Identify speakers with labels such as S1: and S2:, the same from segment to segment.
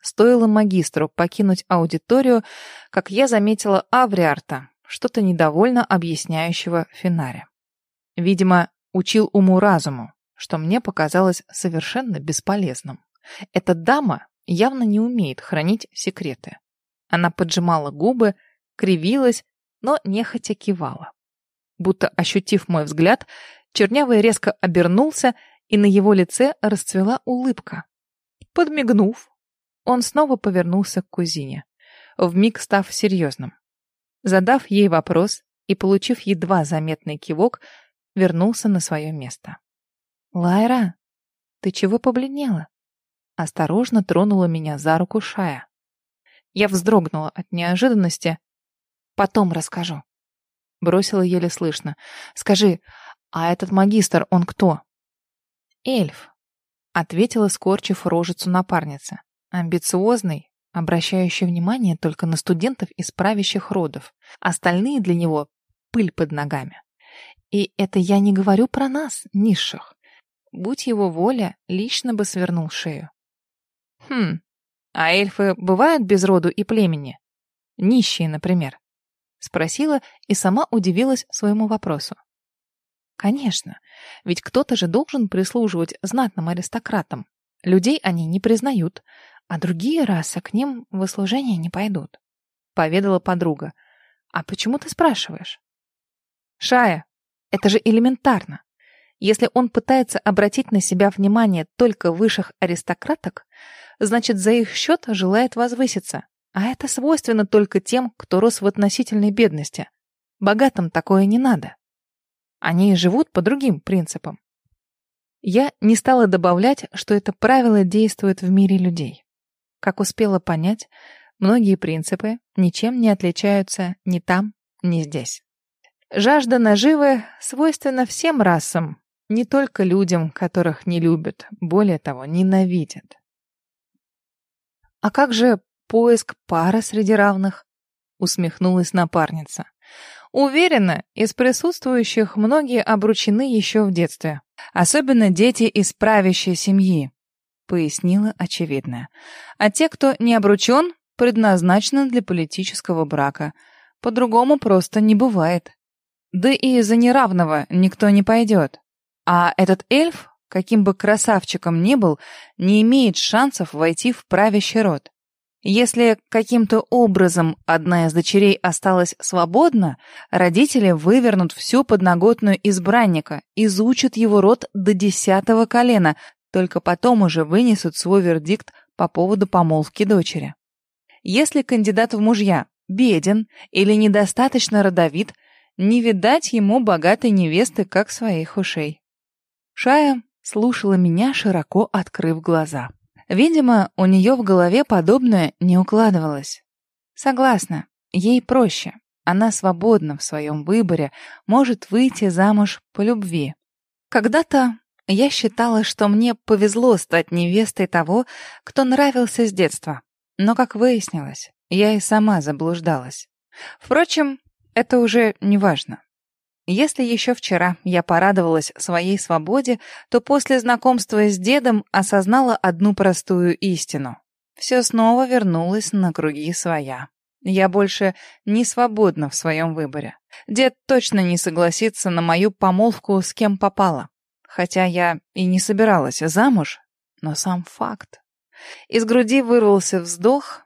S1: Стоило магистру покинуть аудиторию, как я заметила Авриарта, что-то недовольно объясняющего Финаре. Видимо, учил уму-разуму, что мне показалось совершенно бесполезным. Эта дама явно не умеет хранить секреты. Она поджимала губы, кривилась, но нехотя кивала. Будто ощутив мой взгляд, Чернявый резко обернулся, и на его лице расцвела улыбка. Подмигнув, он снова повернулся к кузине, вмиг став серьезным. Задав ей вопрос и получив едва заметный кивок, вернулся на свое место. «Лайра, ты чего побледнела?» Осторожно тронула меня за руку Шая. Я вздрогнула от неожиданности. «Потом расскажу». Бросила еле слышно. «Скажи, а этот магистр, он кто?» «Эльф», — ответила, скорчив рожицу напарница. «Амбициозный, обращающий внимание только на студентов из правящих родов. Остальные для него — пыль под ногами. И это я не говорю про нас, низших. Будь его воля, лично бы свернул шею. Хм, а эльфы бывают без роду и племени? Нищие, например? Спросила и сама удивилась своему вопросу. Конечно, ведь кто-то же должен прислуживать знатным аристократам. Людей они не признают, а другие расы к ним в служение не пойдут. Поведала подруга. А почему ты спрашиваешь? Шая, это же элементарно. Если он пытается обратить на себя внимание только высших аристократок, значит, за их счет желает возвыситься. А это свойственно только тем, кто рос в относительной бедности. Богатым такое не надо. Они живут по другим принципам. Я не стала добавлять, что это правило действует в мире людей. Как успела понять, многие принципы ничем не отличаются ни там, ни здесь. Жажда наживы свойственна всем расам, не только людям, которых не любят, более того, ненавидят. «А как же поиск пары среди равных?» — усмехнулась напарница. Уверена, из присутствующих многие обручены еще в детстве. Особенно дети из правящей семьи, пояснила очевидное. А те, кто не обручен, предназначены для политического брака. По-другому просто не бывает. Да и за неравного никто не пойдет. А этот эльф, каким бы красавчиком ни был, не имеет шансов войти в правящий род. Если каким-то образом одна из дочерей осталась свободна, родители вывернут всю подноготную избранника, изучат его род до десятого колена, только потом уже вынесут свой вердикт по поводу помолвки дочери. Если кандидат в мужья беден или недостаточно родовит, не видать ему богатой невесты, как своих ушей. Шая слушала меня, широко открыв глаза. Видимо, у нее в голове подобное не укладывалось. Согласна, ей проще. Она свободна в своем выборе, может выйти замуж по любви. Когда-то я считала, что мне повезло стать невестой того, кто нравился с детства. Но, как выяснилось, я и сама заблуждалась. Впрочем, это уже не важно. Если еще вчера я порадовалась своей свободе, то после знакомства с дедом осознала одну простую истину. Все снова вернулось на круги своя. Я больше не свободна в своем выборе. Дед точно не согласится на мою помолвку с кем попало. Хотя я и не собиралась замуж, но сам факт. Из груди вырвался вздох.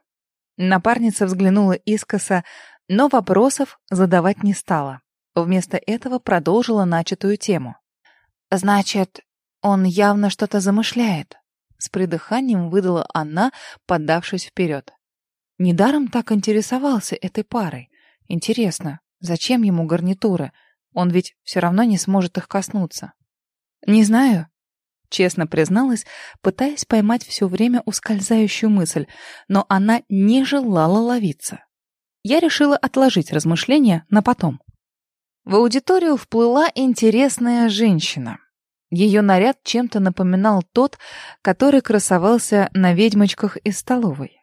S1: Напарница взглянула искоса, но вопросов задавать не стала. Вместо этого продолжила начатую тему. «Значит, он явно что-то замышляет», — с придыханием выдала она, поддавшись вперед. Недаром так интересовался этой парой. Интересно, зачем ему гарнитуры? Он ведь все равно не сможет их коснуться. «Не знаю», — честно призналась, пытаясь поймать все время ускользающую мысль, но она не желала ловиться. Я решила отложить размышления на потом. В аудиторию вплыла интересная женщина. Ее наряд чем-то напоминал тот, который красовался на ведьмочках из столовой.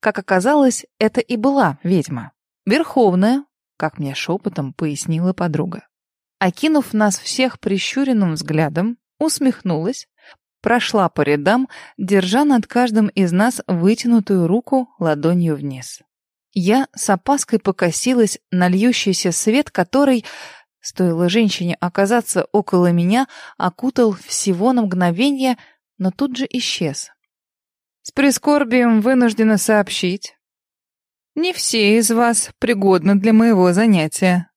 S1: Как оказалось, это и была ведьма. Верховная, как мне шепотом пояснила подруга. Окинув нас всех прищуренным взглядом, усмехнулась, прошла по рядам, держа над каждым из нас вытянутую руку ладонью вниз. Я с опаской покосилась на льющийся свет, который, стоило женщине оказаться около меня, окутал всего на мгновение, но тут же исчез. С прискорбием вынуждена сообщить. Не все из вас пригодны для моего занятия.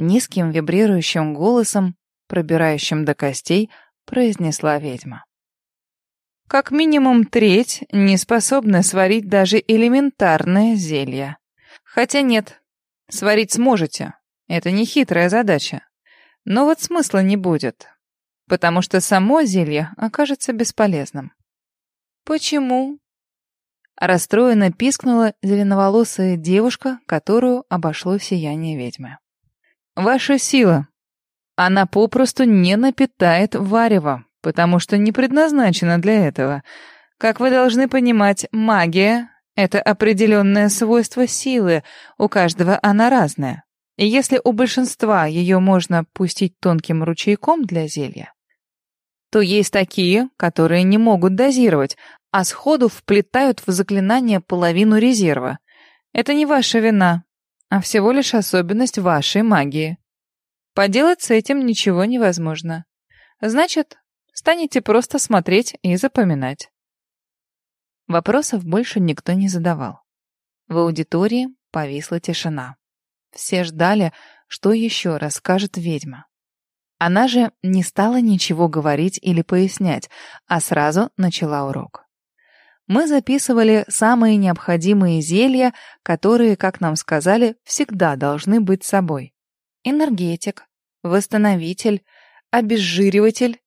S1: Низким вибрирующим голосом, пробирающим до костей, произнесла ведьма. Как минимум треть не способна сварить даже элементарное зелье. Хотя нет, сварить сможете. Это не хитрая задача. Но вот смысла не будет, потому что само зелье окажется бесполезным. Почему? Расстроенно пискнула зеленоволосая девушка, которую обошло сияние ведьмы. Ваша сила. Она попросту не напитает варево, потому что не предназначена для этого. Как вы должны понимать, магия — это определенное свойство силы, у каждого она разная. И если у большинства ее можно пустить тонким ручейком для зелья, то есть такие, которые не могут дозировать, а сходу вплетают в заклинание половину резерва. Это не ваша вина, а всего лишь особенность вашей магии. Поделать с этим ничего невозможно. Значит, станете просто смотреть и запоминать. Вопросов больше никто не задавал. В аудитории повисла тишина. Все ждали, что еще расскажет ведьма. Она же не стала ничего говорить или пояснять, а сразу начала урок. Мы записывали самые необходимые зелья, которые, как нам сказали, всегда должны быть с собой. Энергетик, восстановитель, обезжириватель,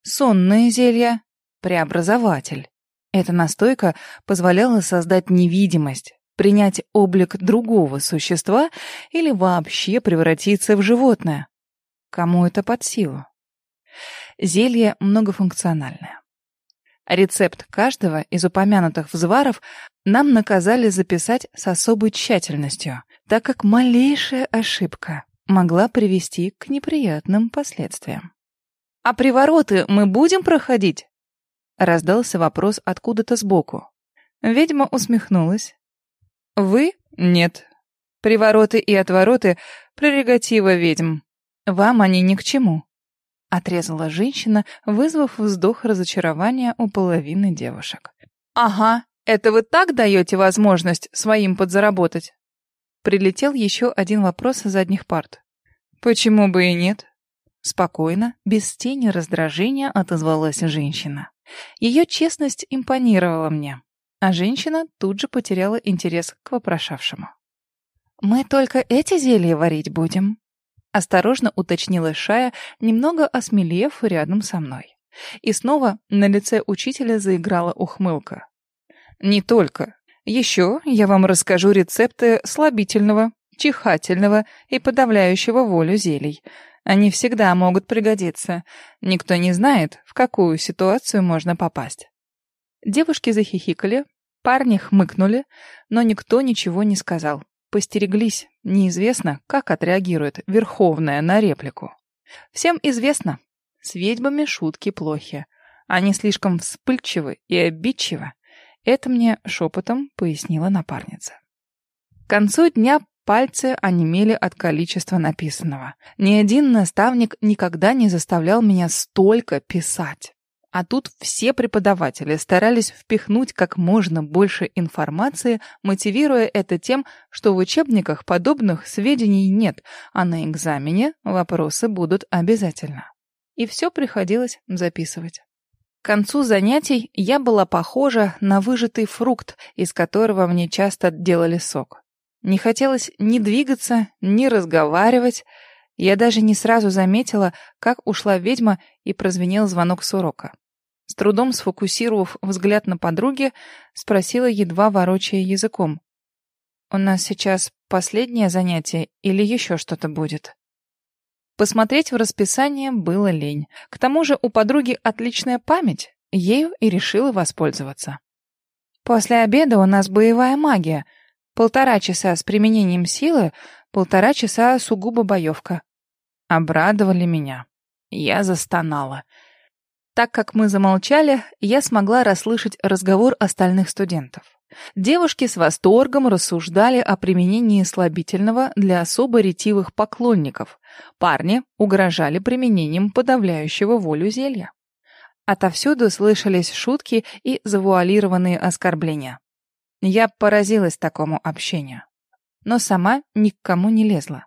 S1: сонное зелье, преобразователь. Эта настойка позволяла создать невидимость, принять облик другого существа или вообще превратиться в животное. Кому это под силу? Зелье многофункциональное. Рецепт каждого из упомянутых взваров нам наказали записать с особой тщательностью, так как малейшая ошибка могла привести к неприятным последствиям. «А привороты мы будем проходить?» Раздался вопрос откуда-то сбоку. Ведьма усмехнулась. «Вы? Нет. Привороты и отвороты — прерогатива ведьм. Вам они ни к чему», — отрезала женщина, вызвав вздох разочарования у половины девушек. «Ага, это вы так даете возможность своим подзаработать?» Прилетел еще один вопрос с задних парт. «Почему бы и нет?» Спокойно, без тени раздражения отозвалась женщина. Ее честность импонировала мне, а женщина тут же потеряла интерес к вопрошавшему. «Мы только эти зелья варить будем?» Осторожно уточнила Шая, немного осмелев рядом со мной. И снова на лице учителя заиграла ухмылка. «Не только. Еще я вам расскажу рецепты слабительного, чихательного и подавляющего волю зелий. Они всегда могут пригодиться. Никто не знает, в какую ситуацию можно попасть». Девушки захихикали, парни хмыкнули, но никто ничего не сказал. Постереглись, неизвестно, как отреагирует Верховная на реплику. Всем известно, с ведьмами шутки плохи. Они слишком вспыльчивы и обидчивы. Это мне шепотом пояснила напарница. К концу дня пальцы онемели от количества написанного. Ни один наставник никогда не заставлял меня столько писать. А тут все преподаватели старались впихнуть как можно больше информации, мотивируя это тем, что в учебниках подобных сведений нет, а на экзамене вопросы будут обязательно. И все приходилось записывать. К концу занятий я была похожа на выжатый фрукт, из которого мне часто делали сок. Не хотелось ни двигаться, ни разговаривать. Я даже не сразу заметила, как ушла ведьма и прозвенел звонок с урока. С трудом сфокусировав взгляд на подруге, спросила, едва ворочая языком. «У нас сейчас последнее занятие или еще что-то будет?» Посмотреть в расписание было лень. К тому же у подруги отличная память, ею и решила воспользоваться. «После обеда у нас боевая магия. Полтора часа с применением силы, полтора часа сугубо боевка». Обрадовали меня. Я застонала. Так как мы замолчали, я смогла расслышать разговор остальных студентов. Девушки с восторгом рассуждали о применении слабительного для особо ретивых поклонников. Парни угрожали применением подавляющего волю зелья. Отовсюду слышались шутки и завуалированные оскорбления. Я поразилась такому общению. Но сама ни к кому не лезла.